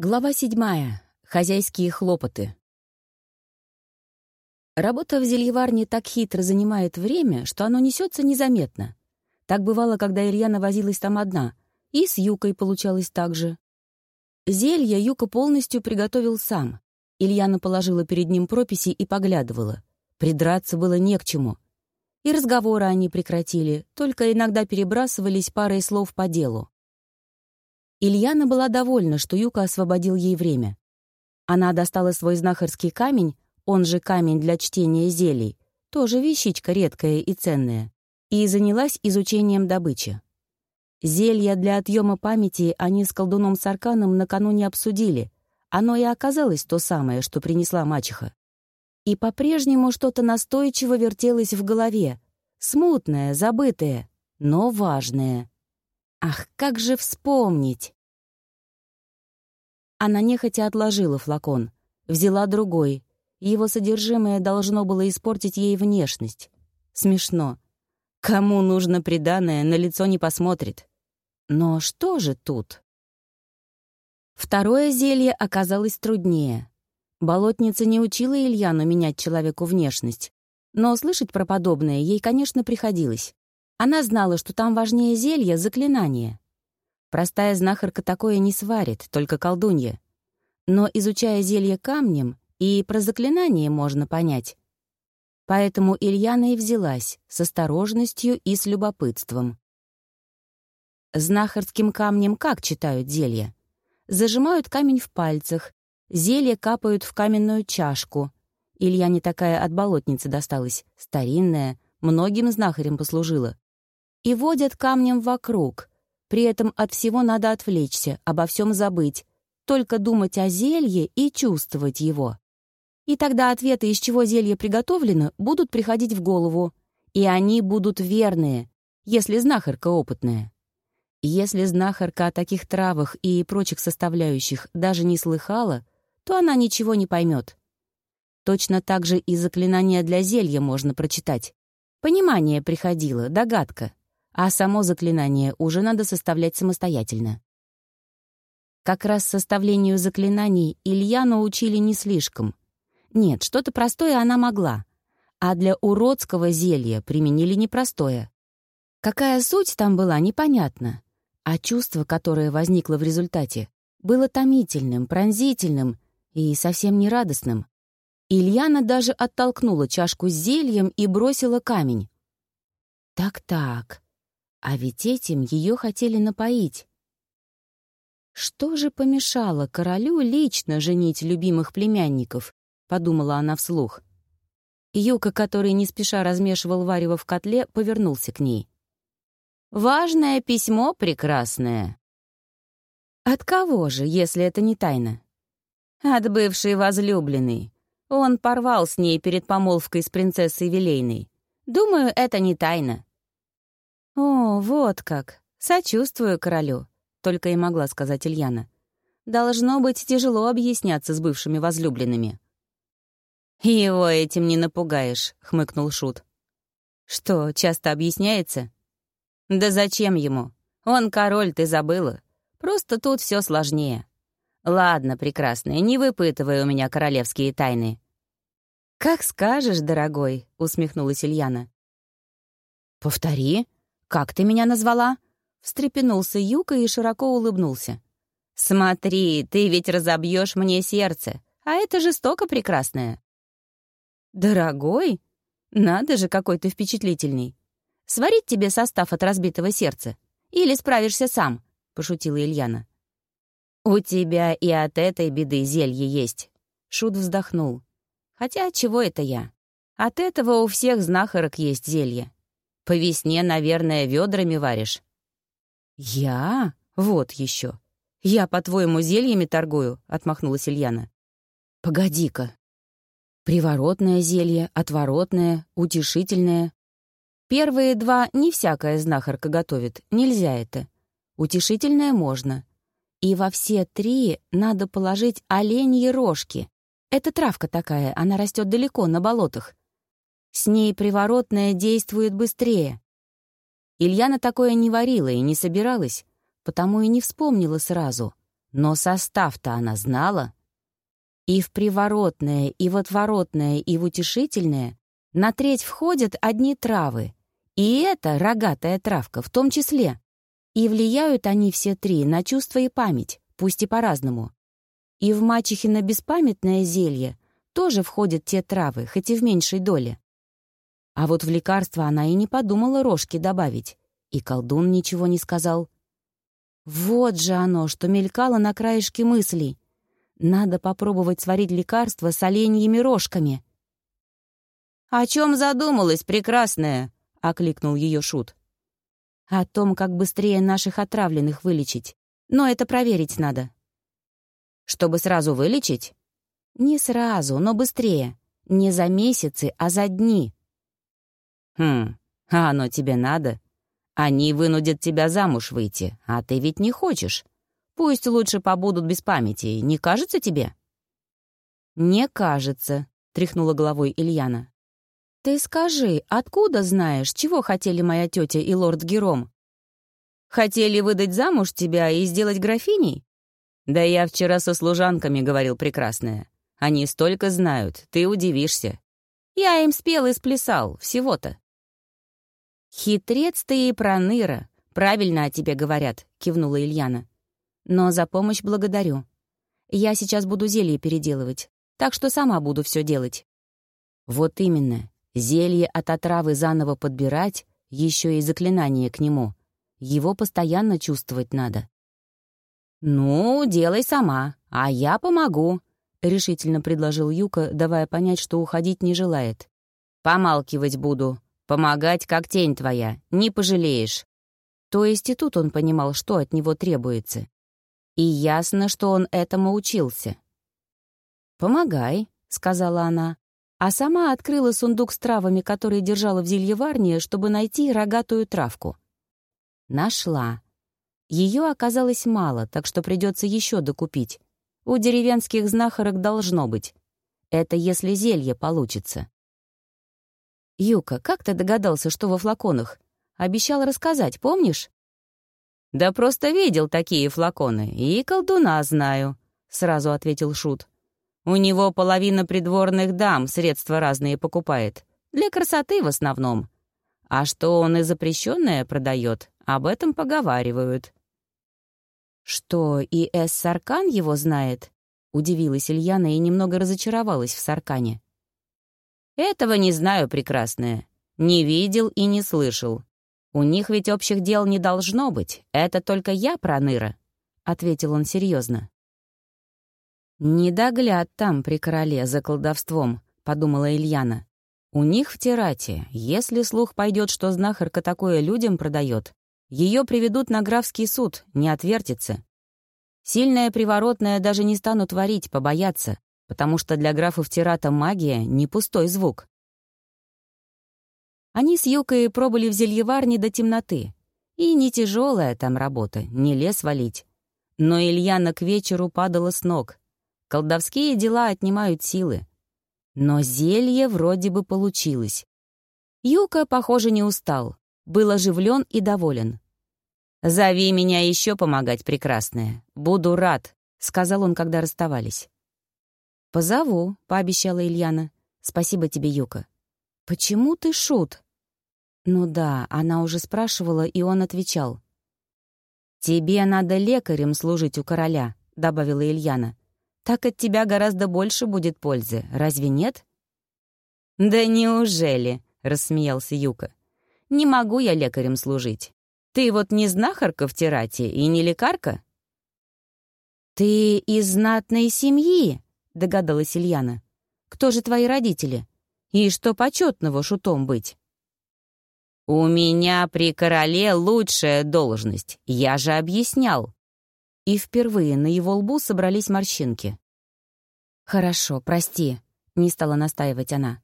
Глава седьмая. Хозяйские хлопоты. Работа в зельеварне так хитро занимает время, что оно несется незаметно. Так бывало, когда Ильяна возилась там одна, и с Юкой получалось так же. Зелье Юка полностью приготовил сам. Ильяна положила перед ним прописи и поглядывала. Придраться было не к чему. И разговоры они прекратили, только иногда перебрасывались парой слов по делу. Ильяна была довольна, что Юка освободил ей время. Она достала свой знахарский камень, он же камень для чтения зелий, тоже вещичка редкая и ценная, и занялась изучением добычи. Зелья для отъема памяти они с колдуном Сарканом накануне обсудили. Оно и оказалось то самое, что принесла мачеха. И по-прежнему что-то настойчиво вертелось в голове. Смутное, забытое, но важное. Ах, как же вспомнить! Она нехотя отложила флакон, взяла другой. Его содержимое должно было испортить ей внешность. Смешно. Кому нужно приданное, на лицо не посмотрит. Но что же тут? Второе зелье оказалось труднее. Болотница не учила Ильяну менять человеку внешность. Но слышать про подобное ей, конечно, приходилось. Она знала, что там важнее зелья — заклинание. Простая знахарка такое не сварит, только колдунья. Но, изучая зелье камнем, и про заклинание можно понять. Поэтому Ильяна и взялась с осторожностью и с любопытством. Знахарским камнем как читают зелья? Зажимают камень в пальцах, зелье капают в каменную чашку. Илья не такая от болотницы досталась, старинная, многим знахарям послужила и водят камнем вокруг. При этом от всего надо отвлечься, обо всем забыть, только думать о зелье и чувствовать его. И тогда ответы, из чего зелье приготовлено, будут приходить в голову. И они будут верные, если знахарка опытная. Если знахарка о таких травах и прочих составляющих даже не слыхала, то она ничего не поймет. Точно так же и заклинания для зелья можно прочитать. Понимание приходило, догадка а само заклинание уже надо составлять самостоятельно. Как раз составлению заклинаний Ильяну учили не слишком. Нет, что-то простое она могла, а для уродского зелья применили непростое. Какая суть там была, непонятно, а чувство, которое возникло в результате, было томительным, пронзительным и совсем не радостным. Ильяна даже оттолкнула чашку с зельем и бросила камень. Так-так, а ведь этим ее хотели напоить. Что же помешало королю лично женить любимых племянников, подумала она вслух. Юка, который не спеша размешивал варево в котле, повернулся к ней. «Важное письмо прекрасное». «От кого же, если это не тайна?» «От бывшей возлюбленной. Он порвал с ней перед помолвкой с принцессой Вилейной. Думаю, это не тайна. «О, вот как! Сочувствую королю», — только и могла сказать Ильяна. «Должно быть тяжело объясняться с бывшими возлюбленными». «Его этим не напугаешь», — хмыкнул Шут. «Что, часто объясняется?» «Да зачем ему? Он король, ты забыла. Просто тут все сложнее. Ладно, прекрасная, не выпытывай у меня королевские тайны». «Как скажешь, дорогой», — усмехнулась Ильяна. «Повтори», «Как ты меня назвала?» Встрепенулся Юка и широко улыбнулся. «Смотри, ты ведь разобьешь мне сердце, а это жестоко прекрасное». «Дорогой? Надо же, какой ты впечатлительный. Сварить тебе состав от разбитого сердца? Или справишься сам?» — пошутила Ильяна. «У тебя и от этой беды зелье есть», — Шут вздохнул. «Хотя чего это я? От этого у всех знахарок есть зелье. По весне, наверное, ведрами варишь». «Я? Вот еще. Я, по-твоему, зельями торгую?» — отмахнулась Ильяна. «Погоди-ка. Приворотное зелье, отворотное, утешительное. Первые два не всякая знахарка готовит, нельзя это. Утешительное можно. И во все три надо положить оленьи рожки. Это травка такая, она растет далеко, на болотах. С ней приворотное действует быстрее. Ильяна такое не варила и не собиралась, потому и не вспомнила сразу. Но состав-то она знала. И в приворотное, и в отворотное, и в утешительное на треть входят одни травы. И это рогатая травка в том числе. И влияют они все три на чувство и память, пусть и по-разному. И в мачехино беспамятное зелье тоже входят те травы, хоть и в меньшей доле. А вот в лекарство она и не подумала рожки добавить. И колдун ничего не сказал. Вот же оно, что мелькало на краешке мыслей. Надо попробовать сварить лекарство с оленьими рожками. «О чем задумалась, прекрасная?» — окликнул ее Шут. «О том, как быстрее наших отравленных вылечить. Но это проверить надо». «Чтобы сразу вылечить?» «Не сразу, но быстрее. Не за месяцы, а за дни». «Хм, а оно тебе надо? Они вынудят тебя замуж выйти, а ты ведь не хочешь. Пусть лучше побудут без памяти, не кажется тебе?» «Не кажется», — тряхнула головой Ильяна. «Ты скажи, откуда знаешь, чего хотели моя тетя и лорд Гером? Хотели выдать замуж тебя и сделать графиней? Да я вчера со служанками говорил прекрасная. Они столько знают, ты удивишься. Я им спел и сплясал, всего-то. «Хитрец ты и проныра, правильно о тебе говорят», — кивнула Ильяна. «Но за помощь благодарю. Я сейчас буду зелье переделывать, так что сама буду все делать». «Вот именно. Зелье от отравы заново подбирать, еще и заклинание к нему. Его постоянно чувствовать надо». «Ну, делай сама, а я помогу», — решительно предложил Юка, давая понять, что уходить не желает. «Помалкивать буду, Помогать, как тень твоя, не пожалеешь. То есть и тут он понимал, что от него требуется. И ясно, что он этому учился. «Помогай», — сказала она, а сама открыла сундук с травами, который держала в зельеварне, чтобы найти рогатую травку. Нашла. Ее оказалось мало, так что придется еще докупить. У деревенских знахарок должно быть. Это если зелье получится. «Юка, как ты догадался, что во флаконах? Обещал рассказать, помнишь?» «Да просто видел такие флаконы, и колдуна знаю», — сразу ответил Шут. «У него половина придворных дам средства разные покупает. Для красоты в основном. А что он и запрещенное продает, об этом поговаривают». «Что, и Эс Саркан его знает?» — удивилась Ильяна и немного разочаровалась в Саркане. Этого не знаю, прекрасная. Не видел и не слышал. У них ведь общих дел не должно быть. Это только я, Проныра», — ответил он серьезно. «Недогляд там при короле за колдовством», — подумала Ильяна. «У них в Тирате, если слух пойдет, что знахарка такое людям продает, ее приведут на графский суд, не отвертится. Сильная приворотная даже не станут варить, побояться потому что для графов Тирата магия — не пустой звук. Они с Юкой пробыли в зельеварне до темноты. И не тяжелая там работа, не лес валить. Но Ильяна к вечеру падала с ног. Колдовские дела отнимают силы. Но зелье вроде бы получилось. Юка, похоже, не устал. Был оживлен и доволен. «Зови меня еще помогать, прекрасная. Буду рад», — сказал он, когда расставались. «Позову», — пообещала Ильяна. «Спасибо тебе, Юка». «Почему ты шут?» Ну да, она уже спрашивала, и он отвечал. «Тебе надо лекарем служить у короля», — добавила Ильяна. «Так от тебя гораздо больше будет пользы, разве нет?» «Да неужели?» — рассмеялся Юка. «Не могу я лекарем служить. Ты вот не знахарка в Тирате и не лекарка?» «Ты из знатной семьи», догадалась Ильяна. «Кто же твои родители? И что почетного шутом быть?» «У меня при короле лучшая должность, я же объяснял». И впервые на его лбу собрались морщинки. «Хорошо, прости», — не стала настаивать она.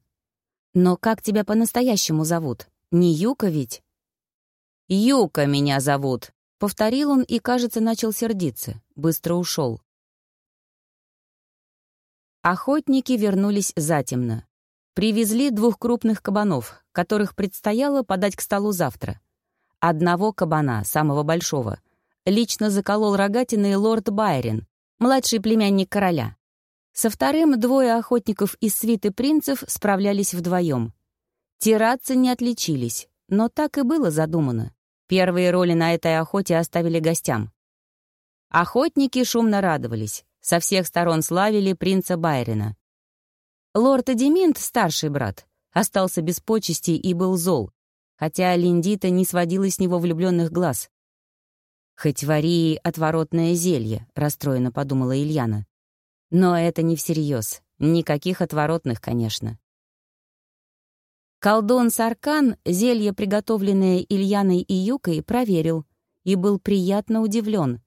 «Но как тебя по-настоящему зовут? Не Юка ведь?» «Юка меня зовут», — повторил он и, кажется, начал сердиться. Быстро ушел. Охотники вернулись затемно. Привезли двух крупных кабанов, которых предстояло подать к столу завтра. Одного кабана, самого большого, лично заколол рогатиной лорд Байрен, младший племянник короля. Со вторым двое охотников из свиты принцев справлялись вдвоем. Тирадцы не отличились, но так и было задумано. Первые роли на этой охоте оставили гостям. Охотники шумно радовались, со всех сторон славили принца Байрена. Лорд Эдиминт, старший брат, остался без почести и был зол, хотя Линдита не сводила с него влюбленных глаз. «Хоть вари отворотное зелье», — расстроенно подумала Ильяна. «Но это не всерьез. Никаких отворотных, конечно». Колдун Саркан зелье, приготовленное Ильяной и Юкой, проверил и был приятно удивлен.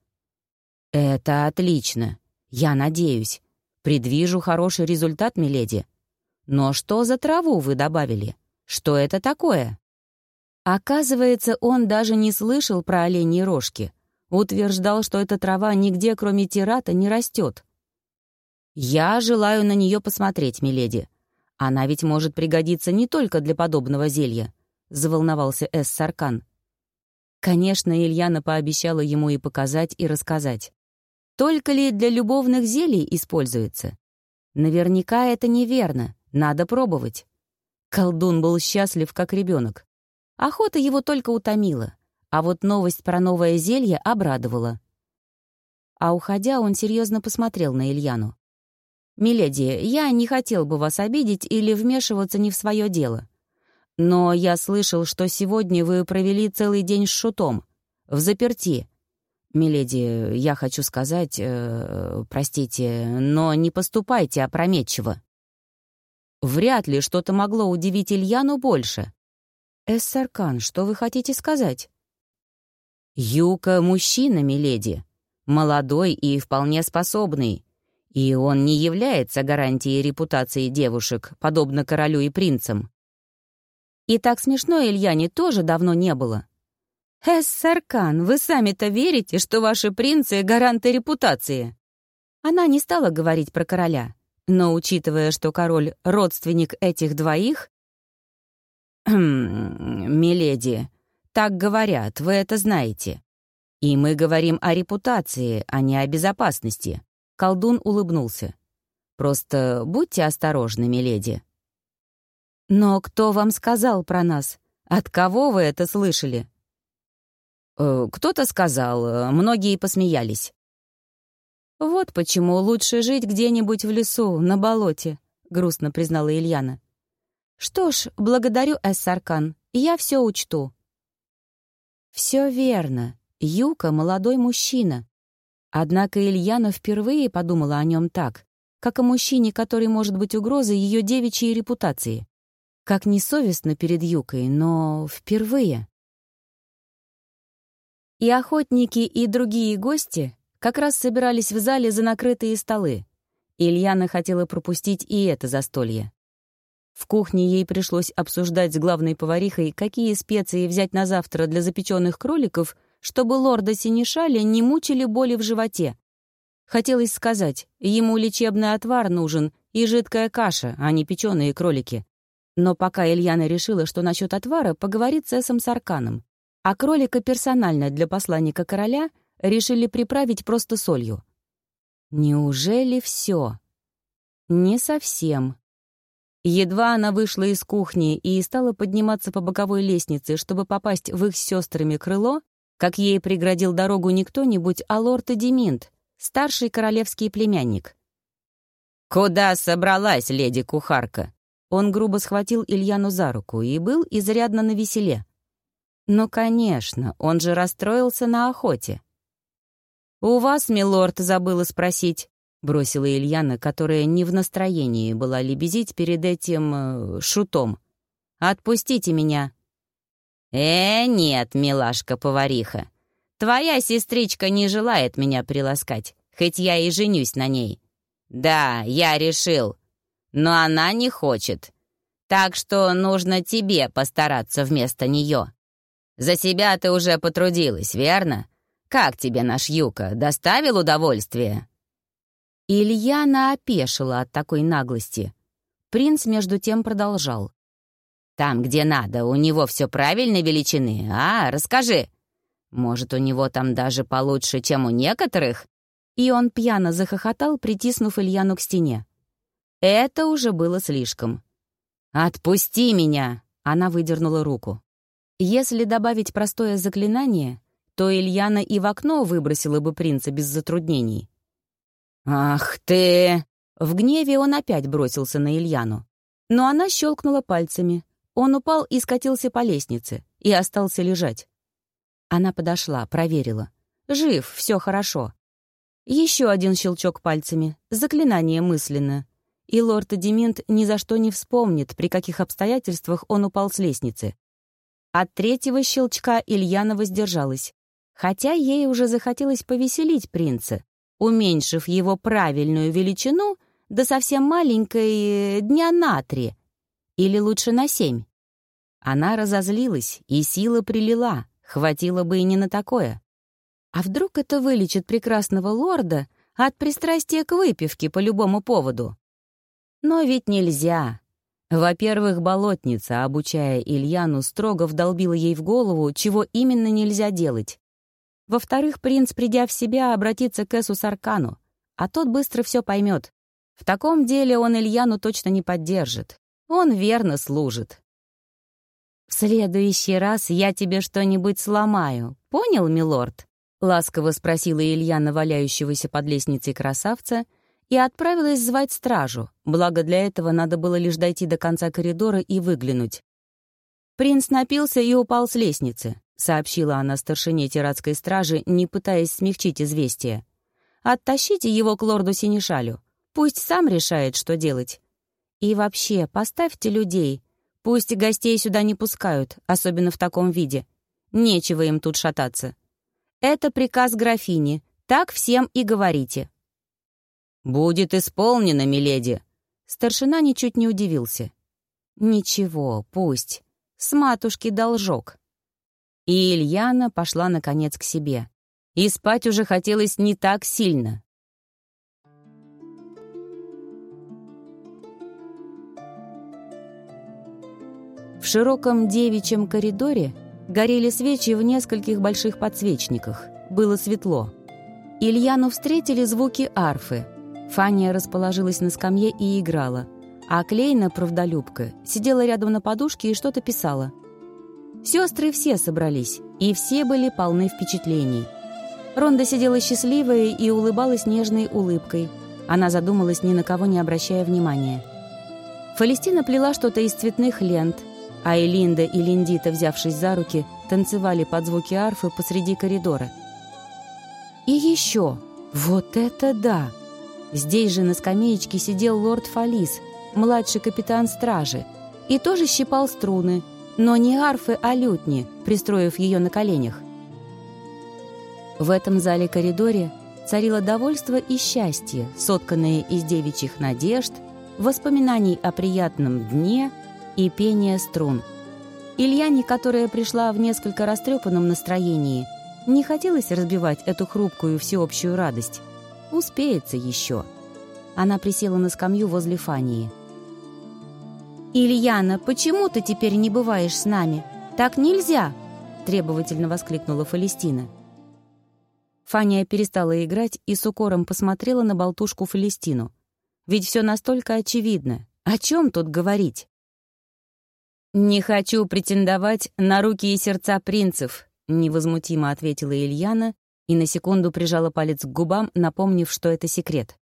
«Это отлично. Я надеюсь. Предвижу хороший результат, миледи. Но что за траву вы добавили? Что это такое?» Оказывается, он даже не слышал про оленьи рожки. Утверждал, что эта трава нигде, кроме тирата, не растет. «Я желаю на нее посмотреть, миледи. Она ведь может пригодиться не только для подобного зелья», — заволновался Эс Саркан. Конечно, Ильяна пообещала ему и показать, и рассказать. Только ли для любовных зелий используется? Наверняка это неверно, надо пробовать. Колдун был счастлив, как ребенок. Охота его только утомила, а вот новость про новое зелье обрадовала. А уходя, он серьезно посмотрел на Ильяну. «Миледи, я не хотел бы вас обидеть или вмешиваться не в свое дело. Но я слышал, что сегодня вы провели целый день с шутом, в заперти. Миледи, я хочу сказать, э, простите, но не поступайте опрометчиво». Вряд ли что-то могло удивить Ильяну больше. «Эссаркан, что вы хотите сказать?» «Юка — мужчина, миледи. Молодой и вполне способный. И он не является гарантией репутации девушек, подобно королю и принцам. И так смешно Ильяне тоже давно не было. «Эссаркан, вы сами-то верите, что ваши принцы — гаранты репутации?» Она не стала говорить про короля, но, учитывая, что король — родственник этих двоих, «Миледи, так говорят, вы это знаете. И мы говорим о репутации, а не о безопасности». Колдун улыбнулся. «Просто будьте осторожны, миледи». «Но кто вам сказал про нас? От кого вы это слышали?» «Э, «Кто-то сказал, многие посмеялись». «Вот почему лучше жить где-нибудь в лесу, на болоте», — грустно признала Ильяна. «Что ж, благодарю, Эссаркан, я все учту». Все верно. Юка — молодой мужчина. Однако Ильяна впервые подумала о нем так, как о мужчине, который может быть угрозой ее девичьей репутации. Как несовестно перед Юкой, но впервые. И охотники, и другие гости как раз собирались в зале за накрытые столы. Ильяна хотела пропустить и это застолье. В кухне ей пришлось обсуждать с главной поварихой, какие специи взять на завтра для запеченных кроликов, чтобы лорда Синишаля не мучили боли в животе. Хотелось сказать, ему лечебный отвар нужен и жидкая каша, а не печеные кролики. Но пока Ильяна решила, что насчет отвара поговорит с Эсом Сарканом, а кролика персонально для посланника короля решили приправить просто солью. Неужели все? Не совсем. Едва она вышла из кухни и стала подниматься по боковой лестнице, чтобы попасть в их с сестрами крыло, как ей преградил дорогу не кто-нибудь, а лорд Эдиминт, старший королевский племянник. «Куда собралась леди-кухарка?» Он грубо схватил Ильяну за руку и был изрядно навеселе. «Ну, конечно, он же расстроился на охоте». «У вас, милорд, забыла спросить, — бросила Ильяна, которая не в настроении была лебезить перед этим... Э, шутом. «Отпустите меня». «Э, нет, милашка-повариха. Твоя сестричка не желает меня приласкать, хоть я и женюсь на ней. Да, я решил. Но она не хочет. Так что нужно тебе постараться вместо нее. За себя ты уже потрудилась, верно? Как тебе наш Юка? Доставил удовольствие?» Ильяна опешила от такой наглости. Принц между тем продолжал. «Там, где надо, у него все правильной величины. А, расскажи. Может, у него там даже получше, чем у некоторых?» И он пьяно захохотал, притиснув Ильяну к стене. Это уже было слишком. «Отпусти меня!» — она выдернула руку. Если добавить простое заклинание, то Ильяна и в окно выбросила бы принца без затруднений. «Ах ты!» В гневе он опять бросился на Ильяну. Но она щелкнула пальцами. Он упал и скатился по лестнице, и остался лежать. Она подошла, проверила. Жив, все хорошо. Еще один щелчок пальцами, заклинание мысленно. И лорд Эдимент ни за что не вспомнит, при каких обстоятельствах он упал с лестницы. От третьего щелчка Ильяна воздержалась, хотя ей уже захотелось повеселить принца, уменьшив его правильную величину до совсем маленькой э, дня на три, или лучше на семь. Она разозлилась, и сила прилила, хватило бы и не на такое. А вдруг это вылечит прекрасного лорда от пристрастия к выпивке по любому поводу? Но ведь нельзя. Во-первых, болотница, обучая Ильяну, строго вдолбила ей в голову, чего именно нельзя делать. Во-вторых, принц, придя в себя, обратится к Эсу Саркану, а тот быстро все поймет. В таком деле он Ильяну точно не поддержит. Он верно служит. «В следующий раз я тебе что-нибудь сломаю, понял, милорд?» — ласково спросила Ильяна валяющегося под лестницей красавца и отправилась звать стражу, благо для этого надо было лишь дойти до конца коридора и выглянуть. «Принц напился и упал с лестницы», — сообщила она старшине тиратской стражи, не пытаясь смягчить известие. «Оттащите его к лорду Синишалю. Пусть сам решает, что делать. И вообще, поставьте людей. Пусть гостей сюда не пускают, особенно в таком виде. Нечего им тут шататься. Это приказ графини. Так всем и говорите». «Будет исполнено, миледи!» Старшина ничуть не удивился. «Ничего, пусть. С матушки должок». И Ильяна пошла, наконец, к себе. И спать уже хотелось не так сильно. В широком девичьем коридоре Горели свечи в нескольких больших подсвечниках. Было светло. Ильяну встретили звуки арфы. Фания расположилась на скамье и играла. А Клейна, правдолюбка, сидела рядом на подушке и что-то писала. Сестры все собрались, и все были полны впечатлений. Ронда сидела счастливая и улыбалась нежной улыбкой. Она задумалась, ни на кого не обращая внимания. Фалестина плела что-то из цветных лент, а Элинда и Линдита, взявшись за руки, танцевали под звуки арфы посреди коридора. И еще, вот это да! Здесь же на скамеечке сидел лорд Фалис, младший капитан стражи, и тоже щипал струны, но не арфы, а лютни, пристроив ее на коленях. В этом зале-коридоре царило довольство и счастье, сотканные из девичьих надежд, воспоминаний о приятном дне — и пение струн. Ильяне, которая пришла в несколько растрепанном настроении, не хотелось разбивать эту хрупкую всеобщую радость. Успеется еще. Она присела на скамью возле Фании. «Ильяна, почему ты теперь не бываешь с нами? Так нельзя!» — требовательно воскликнула Фалестина. Фания перестала играть и с укором посмотрела на болтушку Фалестину. Ведь все настолько очевидно. О чем тут говорить? «Не хочу претендовать на руки и сердца принцев», — невозмутимо ответила Ильяна и на секунду прижала палец к губам, напомнив, что это секрет.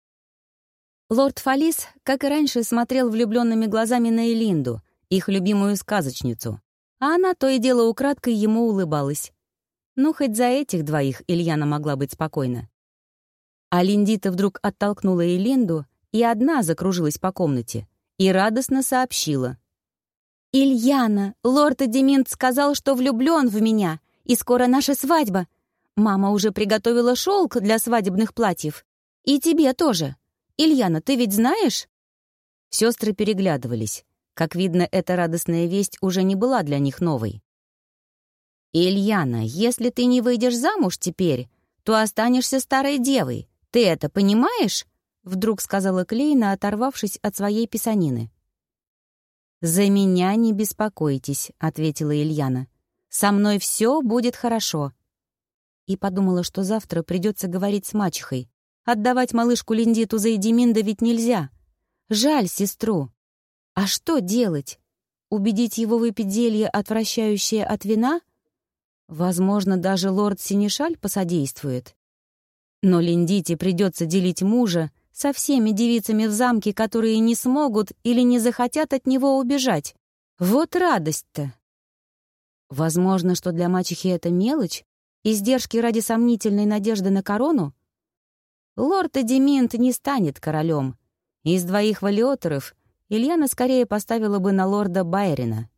Лорд Фалис, как и раньше, смотрел влюбленными глазами на Элинду, их любимую сказочницу, а она то и дело украдкой ему улыбалась. Ну, хоть за этих двоих Ильяна могла быть спокойна. А Линдита вдруг оттолкнула Элинду и одна закружилась по комнате и радостно сообщила — «Ильяна, лорд Эдеминт сказал, что влюблен в меня, и скоро наша свадьба. Мама уже приготовила шелк для свадебных платьев. И тебе тоже. Ильяна, ты ведь знаешь?» Сестры переглядывались. Как видно, эта радостная весть уже не была для них новой. «Ильяна, если ты не выйдешь замуж теперь, то останешься старой девой. Ты это понимаешь?» Вдруг сказала Клейна, оторвавшись от своей писанины. «За меня не беспокойтесь», — ответила Ильяна. «Со мной все будет хорошо. И подумала, что завтра придется говорить с мачехой. Отдавать малышку Линдиту за Эдиминда ведь нельзя. Жаль сестру. А что делать? Убедить его выпить зелье, отвращающее от вина? Возможно, даже лорд Синишаль посодействует. Но Линдите придется делить мужа со всеми девицами в замке, которые не смогут или не захотят от него убежать. Вот радость-то! Возможно, что для мачехи это мелочь, издержки ради сомнительной надежды на корону? Лорд Эдиминт не станет королем. Из двоих валиотеров Ильяна скорее поставила бы на лорда Байрина.